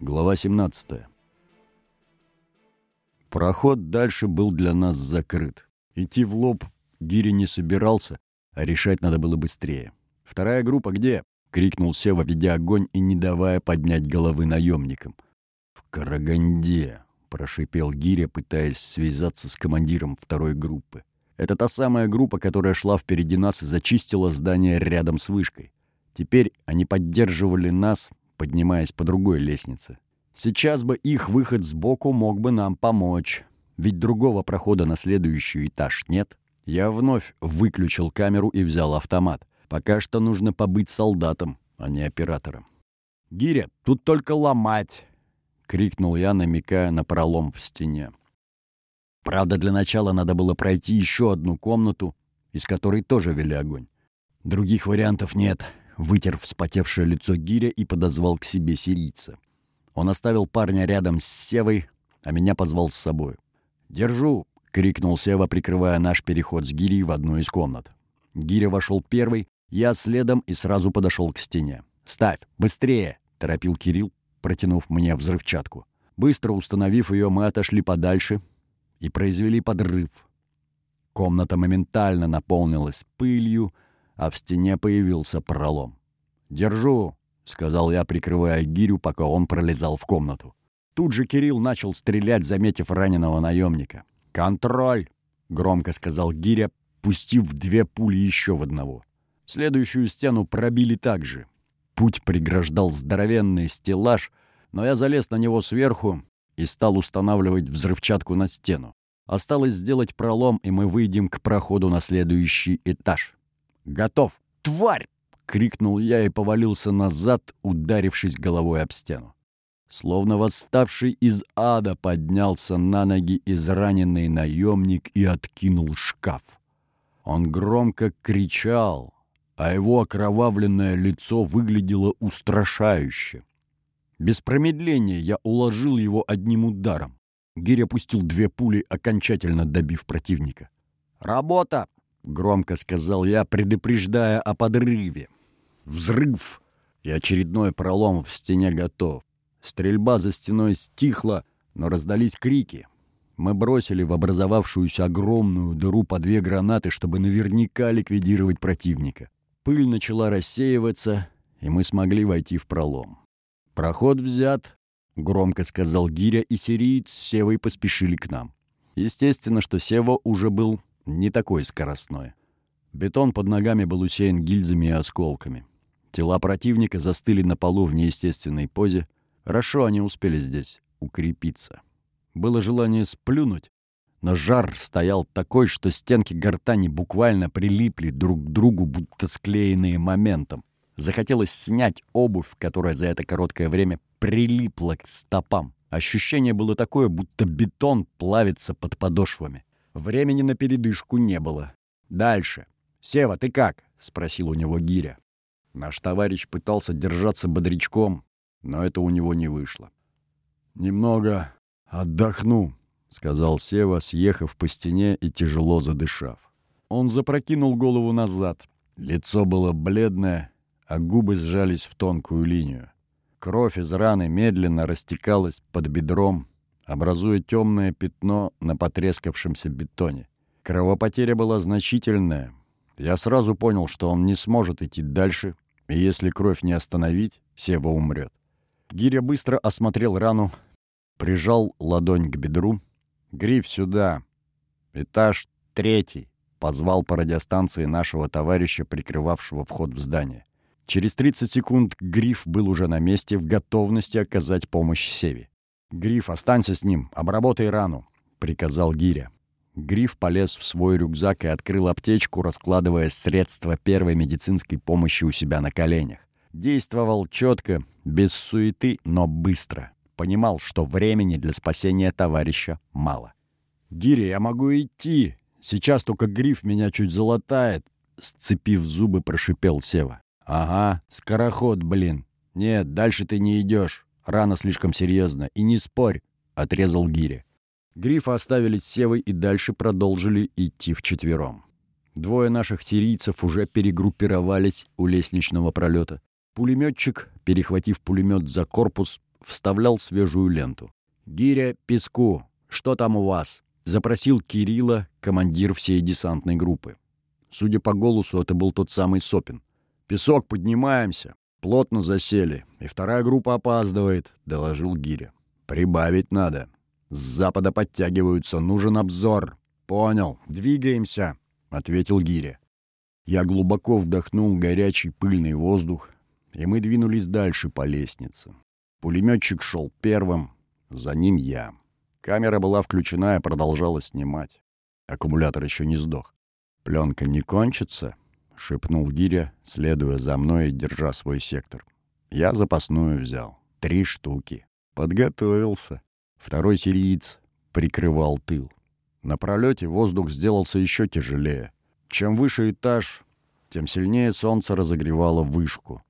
Глава 17. Проход дальше был для нас закрыт. Идти в лоб Гири не собирался, а решать надо было быстрее. «Вторая группа где?» — крикнул Сева, ведя огонь и не давая поднять головы наемникам. «В Караганде», — прошипел Гиря, пытаясь связаться с командиром второй группы. Это та самая группа, которая шла впереди нас и зачистила здание рядом с вышкой. Теперь они поддерживали нас, поднимаясь по другой лестнице. Сейчас бы их выход сбоку мог бы нам помочь. Ведь другого прохода на следующий этаж нет. Я вновь выключил камеру и взял автомат. Пока что нужно побыть солдатом, а не оператором. «Гиря, тут только ломать!» — крикнул я, намекая на пролом в стене. Правда, для начала надо было пройти еще одну комнату, из которой тоже вели огонь. Других вариантов нет. Вытер вспотевшее лицо Гиря и подозвал к себе сирийца. Он оставил парня рядом с Севой, а меня позвал с собой. «Держу!» — крикнул Сева, прикрывая наш переход с Гирей в одну из комнат. Гиря вошел первый, я следом и сразу подошел к стене. «Ставь! Быстрее!» — торопил Кирилл, протянув мне взрывчатку. Быстро установив ее, мы отошли подальше и произвели подрыв. Комната моментально наполнилась пылью, а в стене появился пролом. «Держу!» — сказал я, прикрывая гирю, пока он пролезал в комнату. Тут же Кирилл начал стрелять, заметив раненого наемника. «Контроль!» — громко сказал гиря, пустив две пули еще в одного. Следующую стену пробили также. Путь преграждал здоровенный стеллаж, но я залез на него сверху и стал устанавливать взрывчатку на стену. Осталось сделать пролом, и мы выйдем к проходу на следующий этаж. «Готов! Тварь!» — крикнул я и повалился назад, ударившись головой об стену. Словно восставший из ада поднялся на ноги израненный наемник и откинул шкаф. Он громко кричал, а его окровавленное лицо выглядело устрашающе. Без промедления я уложил его одним ударом. Гирь опустил две пули, окончательно добив противника. «Работа!» — громко сказал я, предупреждая о подрыве. Взрыв! И очередной пролом в стене готов. Стрельба за стеной стихла, но раздались крики. Мы бросили в образовавшуюся огромную дыру по две гранаты, чтобы наверняка ликвидировать противника. Пыль начала рассеиваться, и мы смогли войти в пролом. «Проход взят», — громко сказал Гиря, и сириец с Севой поспешили к нам. Естественно, что Сева уже был не такой скоростной. Бетон под ногами был усеян гильзами и осколками. Тела противника застыли на полу в неестественной позе. Хорошо они успели здесь укрепиться. Было желание сплюнуть, но жар стоял такой, что стенки гортани буквально прилипли друг к другу, будто склеенные моментом. Захотелось снять обувь, которая за это короткое время прилипла к стопам. Ощущение было такое, будто бетон плавится под подошвами. Времени на передышку не было. «Дальше. Сева, ты как?» — спросил у него Гиря. Наш товарищ пытался держаться бодрячком, но это у него не вышло. «Немного отдохну», — сказал Сева, съехав по стене и тяжело задышав. Он запрокинул голову назад. Лицо было бледное, а губы сжались в тонкую линию. Кровь из раны медленно растекалась под бедром, образуя темное пятно на потрескавшемся бетоне. Кровопотеря была значительная. Я сразу понял, что он не сможет идти дальше, и если кровь не остановить, Сева умрет. Гиря быстро осмотрел рану, прижал ладонь к бедру. «Гриф сюда! Этаж третий!» — позвал по радиостанции нашего товарища, прикрывавшего вход в здание. Через 30 секунд Гриф был уже на месте в готовности оказать помощь Севе. «Гриф, останься с ним, обработай рану», — приказал Гиря. Гриф полез в свой рюкзак и открыл аптечку, раскладывая средства первой медицинской помощи у себя на коленях. Действовал четко, без суеты, но быстро. Понимал, что времени для спасения товарища мало. «Гиря, я могу идти. Сейчас только Гриф меня чуть залатает», — сцепив зубы, прошипел Сева. «Ага, скороход, блин. Нет, дальше ты не идешь. Рана слишком серьезно. И не спорь», — отрезал Гири. Грифа оставили с Севой и дальше продолжили идти вчетвером. Двое наших сирийцев уже перегруппировались у лестничного пролета. Пулеметчик, перехватив пулемет за корпус, вставлял свежую ленту. «Гиря, песку! Что там у вас?» — запросил Кирилла, командир всей десантной группы. Судя по голосу, это был тот самый Сопин. «Песок, поднимаемся. Плотно засели. И вторая группа опаздывает», — доложил Гиря. «Прибавить надо. С запада подтягиваются. Нужен обзор». «Понял. Двигаемся», — ответил Гиря. Я глубоко вдохнул горячий пыльный воздух, и мы двинулись дальше по лестнице. Пулеметчик шел первым, за ним я. Камера была включена и продолжала снимать. Аккумулятор еще не сдох. «Пленка не кончится?» — шепнул Гиря, следуя за мной и держа свой сектор. Я запасную взял. Три штуки. Подготовился. Второй сириец прикрывал тыл. На пролете воздух сделался еще тяжелее. Чем выше этаж, тем сильнее солнце разогревало вышку.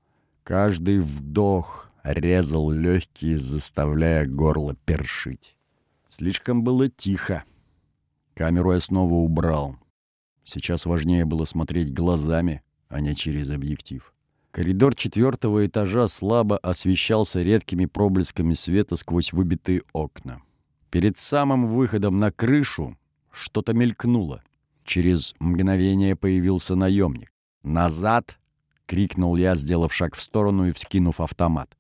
Каждый вдох резал легкие, заставляя горло першить. Слишком было тихо. Камеру я снова убрал. Сейчас важнее было смотреть глазами, а не через объектив. Коридор четвертого этажа слабо освещался редкими проблесками света сквозь выбитые окна. Перед самым выходом на крышу что-то мелькнуло. Через мгновение появился наемник. «Назад!» — крикнул я, сделав шаг в сторону и вскинув автомат.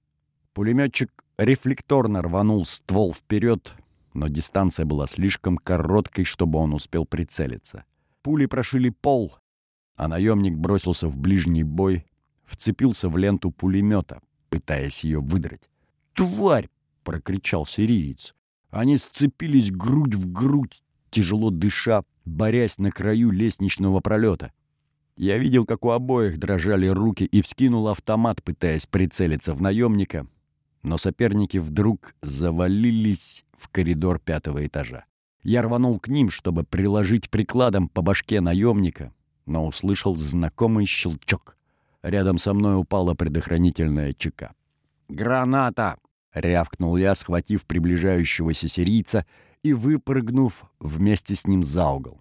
Пулеметчик рефлекторно рванул ствол вперед, но дистанция была слишком короткой, чтобы он успел прицелиться. Пули прошили пол, а наемник бросился в ближний бой, вцепился в ленту пулемета, пытаясь ее выдрать. «Тварь!» — прокричал сириец. Они сцепились грудь в грудь, тяжело дыша, борясь на краю лестничного пролета. Я видел, как у обоих дрожали руки и вскинул автомат, пытаясь прицелиться в наемника, но соперники вдруг завалились в коридор пятого этажа. Я рванул к ним, чтобы приложить прикладом по башке наемника, но услышал знакомый щелчок. Рядом со мной упала предохранительная чека. «Граната!» — рявкнул я, схватив приближающегося сирийца и выпрыгнув вместе с ним за угол.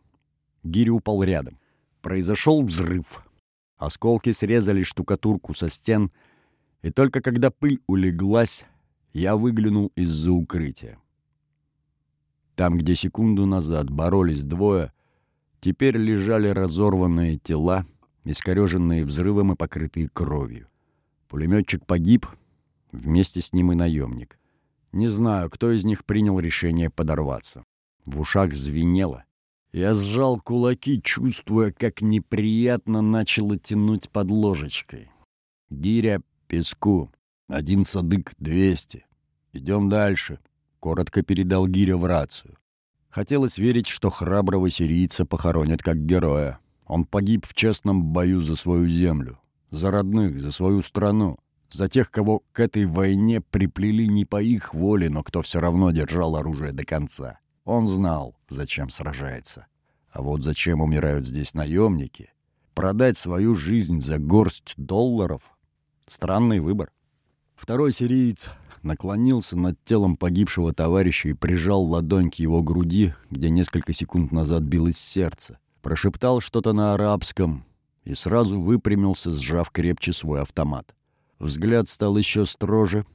Гири упал рядом. Произошел взрыв. Осколки срезали штукатурку со стен, и только когда пыль улеглась, я выглянул из-за укрытия. Там, где секунду назад боролись двое, теперь лежали разорванные тела, искореженные взрывом и покрытые кровью. Пулеметчик погиб, вместе с ним и наемник. Не знаю, кто из них принял решение подорваться. В ушах звенело. Я сжал кулаки, чувствуя, как неприятно начало тянуть под ложечкой. Гиря, песку. Один садык — двести. Идем дальше. Коротко передал Гиря в рацию. Хотелось верить, что храброго сирийца похоронят как героя. Он погиб в честном бою за свою землю, за родных, за свою страну, за тех, кого к этой войне приплели не по их воле, но кто все равно держал оружие до конца. Он знал, зачем сражается. А вот зачем умирают здесь наемники? Продать свою жизнь за горсть долларов? Странный выбор. Второй сириец наклонился над телом погибшего товарища и прижал ладонь к его груди, где несколько секунд назад билось сердце. Прошептал что-то на арабском и сразу выпрямился, сжав крепче свой автомат. Взгляд стал еще строже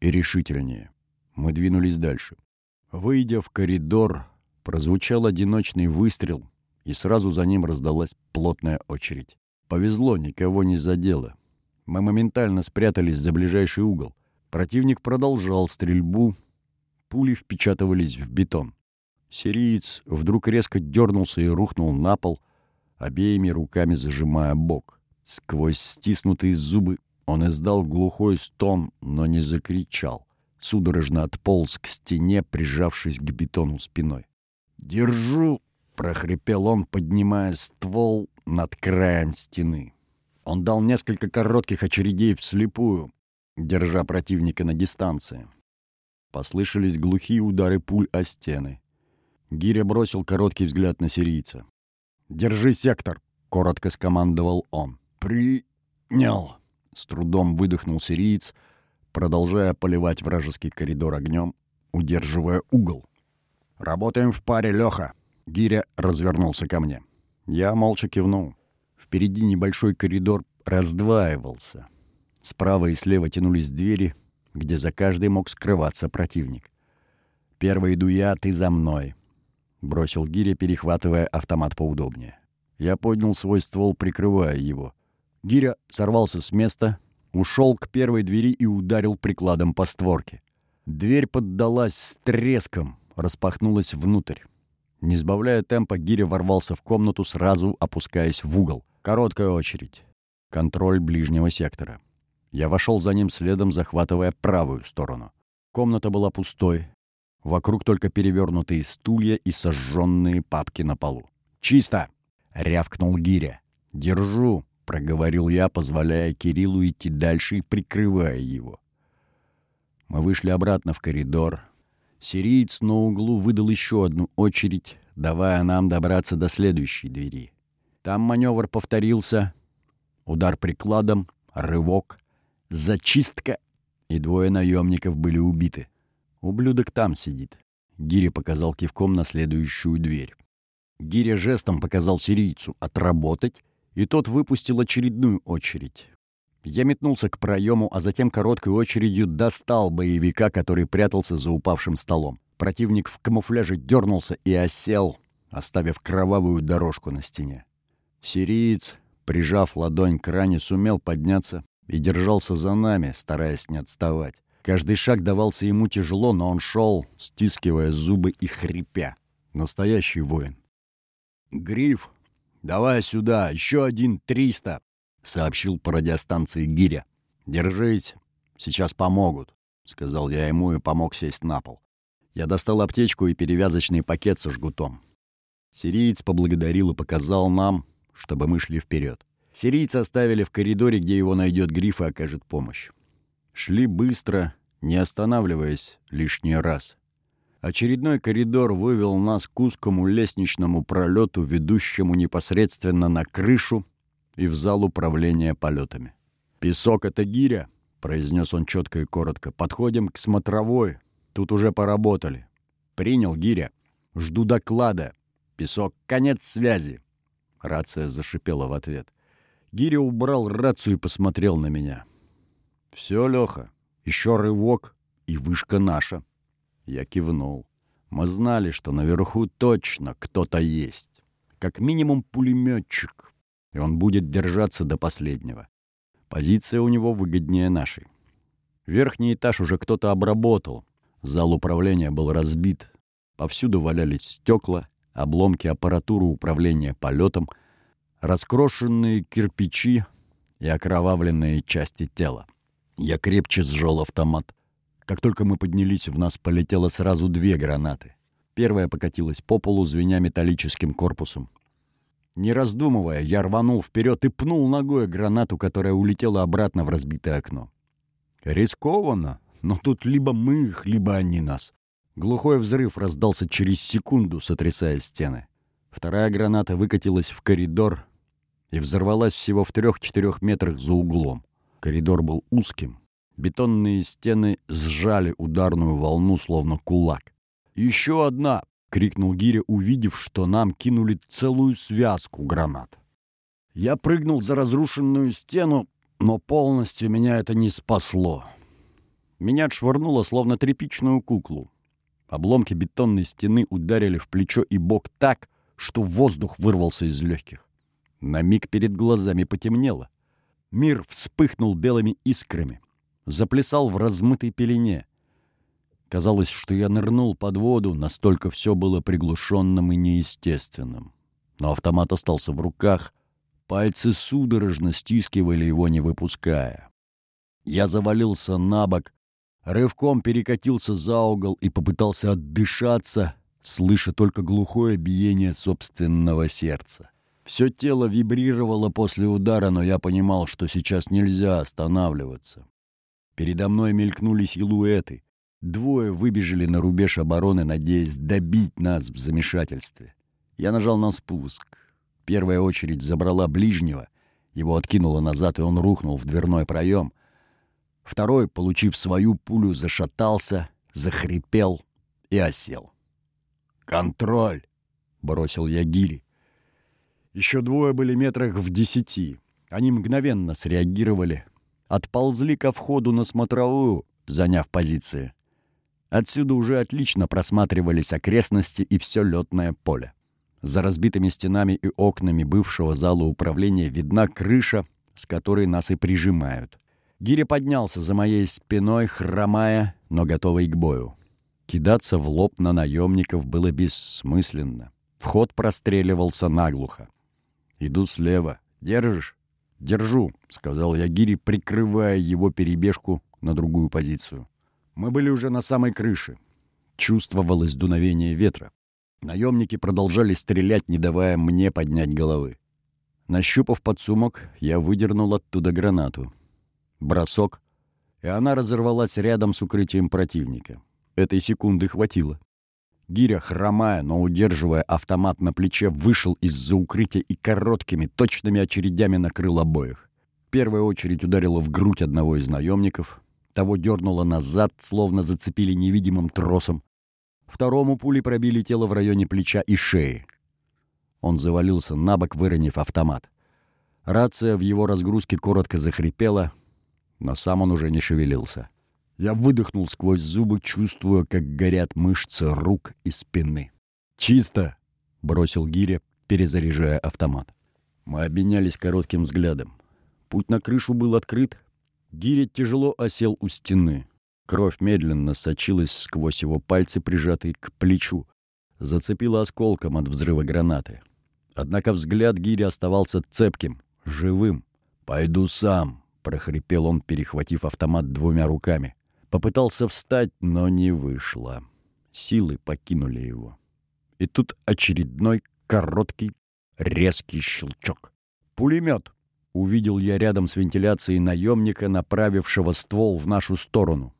и решительнее. Мы двинулись дальше. Выйдя в коридор, прозвучал одиночный выстрел, и сразу за ним раздалась плотная очередь. Повезло, никого не задело. Мы моментально спрятались за ближайший угол. Противник продолжал стрельбу. Пули впечатывались в бетон. Сириец вдруг резко дернулся и рухнул на пол, обеими руками зажимая бок. Сквозь стиснутые зубы он издал глухой стон, но не закричал судорожно отполз к стене, прижавшись к бетону спиной. «Держу!» — прохрипел он, поднимая ствол над краем стены. Он дал несколько коротких очередей вслепую, держа противника на дистанции. Послышались глухие удары пуль о стены. Гиря бросил короткий взгляд на сирийца. «Держи сектор!» — коротко скомандовал он. «Принял!» — с трудом выдохнул сириец — продолжая поливать вражеский коридор огнем, удерживая угол. «Работаем в паре, Леха!» Гиря развернулся ко мне. Я молча кивнул. Впереди небольшой коридор раздваивался. Справа и слева тянулись двери, где за каждой мог скрываться противник. «Первый иду я, ты за мной», — бросил Гиря, перехватывая автомат поудобнее. Я поднял свой ствол, прикрывая его. Гиря сорвался с места, ушел к первой двери и ударил прикладом по створке. Дверь поддалась с треском, распахнулась внутрь. Не сбавляя темпа, Гиря ворвался в комнату, сразу опускаясь в угол. Короткая очередь. Контроль ближнего сектора. Я вошел за ним следом, захватывая правую сторону. Комната была пустой. Вокруг только перевернутые стулья и сожженные папки на полу. «Чисто!» — рявкнул Гиря. «Держу!» — проговорил я, позволяя Кириллу идти дальше и прикрывая его. Мы вышли обратно в коридор, Сириец на углу выдал еще одну очередь, давая нам добраться до следующей двери. Там маневр повторился. Удар прикладом, рывок, зачистка, и двое наемников были убиты. Ублюдок там сидит. Гиря показал кивком на следующую дверь. Гиря жестом показал сирийцу отработать, и тот выпустил очередную очередь. Я метнулся к проему, а затем короткой очередью достал боевика, который прятался за упавшим столом. Противник в камуфляже дернулся и осел, оставив кровавую дорожку на стене. Сириец, прижав ладонь к ране, сумел подняться и держался за нами, стараясь не отставать. Каждый шаг давался ему тяжело, но он шел, стискивая зубы и хрипя. Настоящий воин. «Гриф, давай сюда, еще один триста!» — сообщил по радиостанции Гиря. «Держись, сейчас помогут», — сказал я ему и помог сесть на пол. Я достал аптечку и перевязочный пакет со жгутом. Сириец поблагодарил и показал нам, чтобы мы шли вперед. Сирийца оставили в коридоре, где его найдет гриф и окажет помощь. Шли быстро, не останавливаясь лишний раз. Очередной коридор вывел нас к узкому лестничному пролету, ведущему непосредственно на крышу и в зал управления полетами. «Песок — это гиря», — произнес он четко и коротко. «Подходим к смотровой. Тут уже поработали». «Принял, гиря. Жду доклада. Песок, конец связи». Рация зашипела в ответ. Гиря убрал рацию и посмотрел на меня. «Все, Леха, еще рывок, и вышка наша». Я кивнул. Мы знали, что наверху точно кто-то есть. Как минимум пулеметчик, и он будет держаться до последнего. Позиция у него выгоднее нашей. Верхний этаж уже кто-то обработал. Зал управления был разбит. Повсюду валялись стекла, обломки аппаратуры управления полетом, раскрошенные кирпичи и окровавленные части тела. Я крепче сжал автомат. Как только мы поднялись, в нас полетело сразу две гранаты. Первая покатилась по полу, звеня металлическим корпусом. Не раздумывая, я рванул вперед и пнул ногой гранату, которая улетела обратно в разбитое окно. Рискованно, но тут либо мы их, либо они нас. Глухой взрыв раздался через секунду, сотрясая стены. Вторая граната выкатилась в коридор и взорвалась всего в трех-четырех метрах за углом. Коридор был узким. Бетонные стены сжали ударную волну, словно кулак. «Еще одна!» крикнул Гиря, увидев, что нам кинули целую связку гранат. Я прыгнул за разрушенную стену, но полностью меня это не спасло. Меня отшвырнуло, словно тряпичную куклу. Обломки бетонной стены ударили в плечо и бок так, что воздух вырвался из легких. На миг перед глазами потемнело. Мир вспыхнул белыми искрами, заплясал в размытой пелене. Казалось, что я нырнул под воду, настолько все было приглушенным и неестественным. Но автомат остался в руках, пальцы судорожно стискивали его, не выпуская. Я завалился на бок, рывком перекатился за угол и попытался отдышаться, слыша только глухое биение собственного сердца. Все тело вибрировало после удара, но я понимал, что сейчас нельзя останавливаться. Передо мной мелькнули силуэты. Двое выбежали на рубеж обороны, надеясь добить нас в замешательстве. Я нажал на спуск. Первая очередь забрала ближнего. Его откинуло назад, и он рухнул в дверной проем. Второй, получив свою пулю, зашатался, захрипел и осел. «Контроль!» — бросил я гири. Еще двое были метрах в десяти. Они мгновенно среагировали. Отползли ко входу на смотровую, заняв позиции. Отсюда уже отлично просматривались окрестности и все летное поле. За разбитыми стенами и окнами бывшего зала управления видна крыша, с которой нас и прижимают. Гиря поднялся за моей спиной, хромая, но готовый к бою. Кидаться в лоб на наемников было бессмысленно. Вход простреливался наглухо. «Иду слева. Держишь?» «Держу», — сказал я Гири, прикрывая его перебежку на другую позицию. Мы были уже на самой крыше. Чувствовалось дуновение ветра. Наемники продолжали стрелять, не давая мне поднять головы. Нащупав подсумок, я выдернул оттуда гранату. Бросок, и она разорвалась рядом с укрытием противника. Этой секунды хватило. Гиря, хромая, но удерживая автомат на плече, вышел из-за укрытия и короткими, точными очередями накрыл обоих. Первая очередь ударила в грудь одного из наемников. Того дернуло назад, словно зацепили невидимым тросом. Второму пули пробили тело в районе плеча и шеи. Он завалился на бок, выронив автомат. Рация в его разгрузке коротко захрипела, но сам он уже не шевелился. Я выдохнул сквозь зубы, чувствуя, как горят мышцы рук и спины. «Чисто!» — бросил Гиря, перезаряжая автомат. Мы обменялись коротким взглядом. Путь на крышу был открыт. Гиря тяжело осел у стены. Кровь медленно сочилась сквозь его пальцы, прижатые к плечу. Зацепила осколком от взрыва гранаты. Однако взгляд Гири оставался цепким, живым. «Пойду сам», — прохрипел он, перехватив автомат двумя руками. Попытался встать, но не вышло. Силы покинули его. И тут очередной короткий, резкий щелчок. «Пулемет!» — увидел я рядом с вентиляцией наемника, направившего ствол в нашу сторону.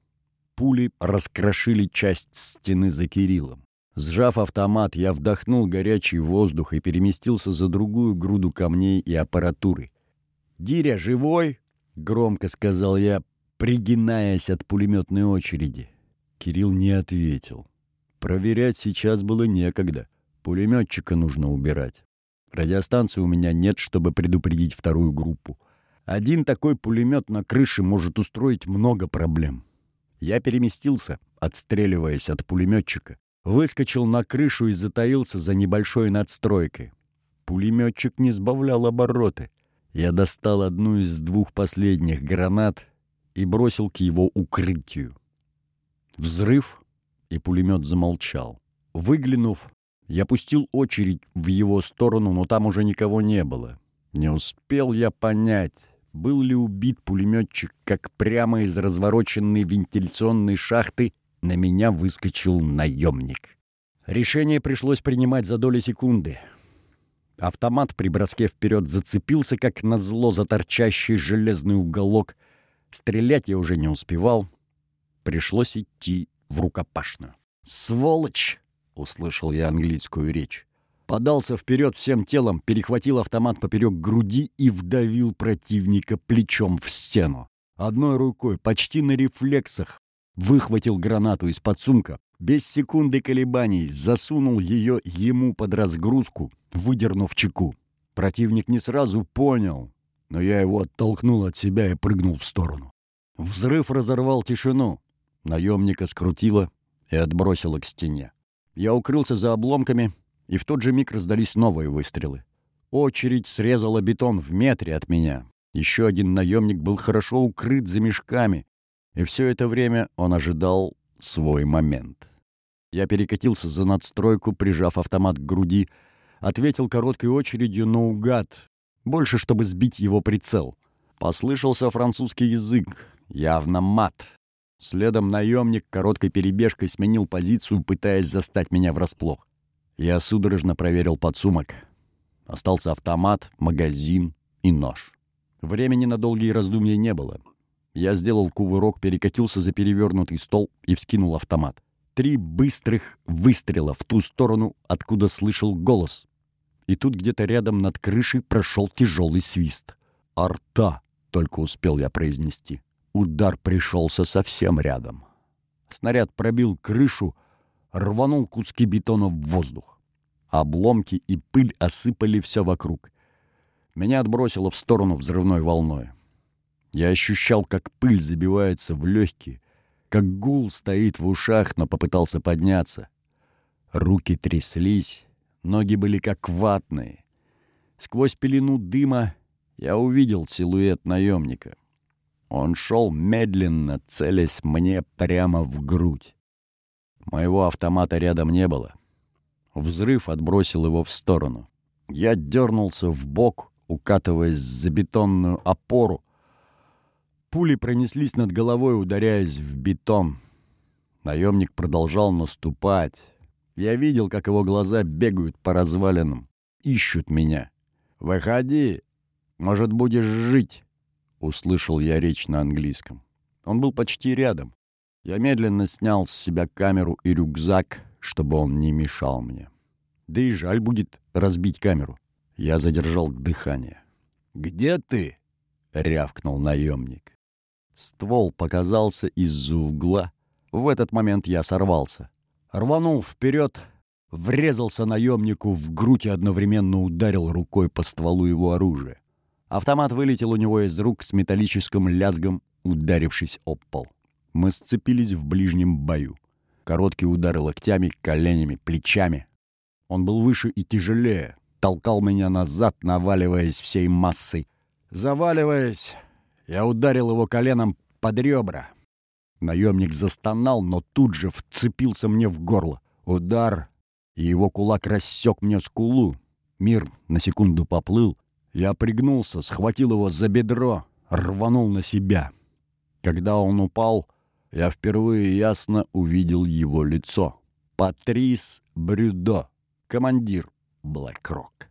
Пули раскрошили часть стены за Кириллом. Сжав автомат, я вдохнул горячий воздух и переместился за другую груду камней и аппаратуры. «Диря, живой?» — громко сказал я, пригинаясь от пулеметной очереди. Кирилл не ответил. Проверять сейчас было некогда. Пулеметчика нужно убирать. Радиостанции у меня нет, чтобы предупредить вторую группу. Один такой пулемет на крыше может устроить много проблем. Я переместился, отстреливаясь от пулеметчика, выскочил на крышу и затаился за небольшой надстройкой. Пулеметчик не сбавлял обороты. Я достал одну из двух последних гранат и бросил к его укрытию. Взрыв, и пулемет замолчал. Выглянув, я пустил очередь в его сторону, но там уже никого не было. Не успел я понять, был ли убит пулеметчик, как прямо из развороченной вентиляционной шахты на меня выскочил наемник. Решение пришлось принимать за доли секунды. Автомат при броске вперед зацепился, как назло за торчащий железный уголок — Стрелять я уже не успевал. Пришлось идти в рукопашную. «Сволочь!» — услышал я английскую речь. Подался вперед всем телом, перехватил автомат поперек груди и вдавил противника плечом в стену. Одной рукой, почти на рефлексах, выхватил гранату из-под сумка, без секунды колебаний засунул ее ему под разгрузку, выдернув чеку. Противник не сразу понял, но я его оттолкнул от себя и прыгнул в сторону. Взрыв разорвал тишину. Наемника скрутило и отбросило к стене. Я укрылся за обломками, и в тот же миг раздались новые выстрелы. Очередь срезала бетон в метре от меня. Еще один наемник был хорошо укрыт за мешками, и все это время он ожидал свой момент. Я перекатился за надстройку, прижав автомат к груди, ответил короткой очередью наугад, больше, чтобы сбить его прицел. Послышался французский язык, явно мат. Следом наемник короткой перебежкой сменил позицию, пытаясь застать меня врасплох. Я судорожно проверил подсумок. Остался автомат, магазин и нож. Времени на долгие раздумья не было. Я сделал кувырок, перекатился за перевернутый стол и вскинул автомат. Три быстрых выстрела в ту сторону, откуда слышал голос и тут где-то рядом над крышей прошел тяжелый свист. «Арта!» — только успел я произнести. Удар пришелся совсем рядом. Снаряд пробил крышу, рванул куски бетона в воздух. Обломки и пыль осыпали все вокруг. Меня отбросило в сторону взрывной волной. Я ощущал, как пыль забивается в легкие, как гул стоит в ушах, но попытался подняться. Руки тряслись, ноги были как ватные. Сквозь пелену дыма я увидел силуэт наемника. Он шел медленно, целясь мне прямо в грудь. Моего автомата рядом не было. Взрыв отбросил его в сторону. Я дернулся в бок, укатываясь за бетонную опору. Пули пронеслись над головой, ударяясь в бетон. Наемник продолжал наступать. Я видел, как его глаза бегают по развалинам. Ищут меня. «Выходи! Может, будешь жить!» Услышал я речь на английском. Он был почти рядом. Я медленно снял с себя камеру и рюкзак, чтобы он не мешал мне. Да и жаль будет разбить камеру. Я задержал дыхание. «Где ты?» — рявкнул наемник. Ствол показался из-за угла. В этот момент я сорвался. Рванул вперед, врезался наемнику в грудь и одновременно ударил рукой по стволу его оружия. Автомат вылетел у него из рук с металлическим лязгом, ударившись об пол. Мы сцепились в ближнем бою. Короткие удары локтями, коленями, плечами. Он был выше и тяжелее, толкал меня назад, наваливаясь всей массой. Заваливаясь, я ударил его коленом под ребра. Наемник застонал, но тут же вцепился мне в горло. Удар, и его кулак рассек мне скулу. Мир на секунду поплыл. Я пригнулся, схватил его за бедро, рванул на себя. Когда он упал, я впервые ясно увидел его лицо. Патрис Брюдо, командир Блэкрок.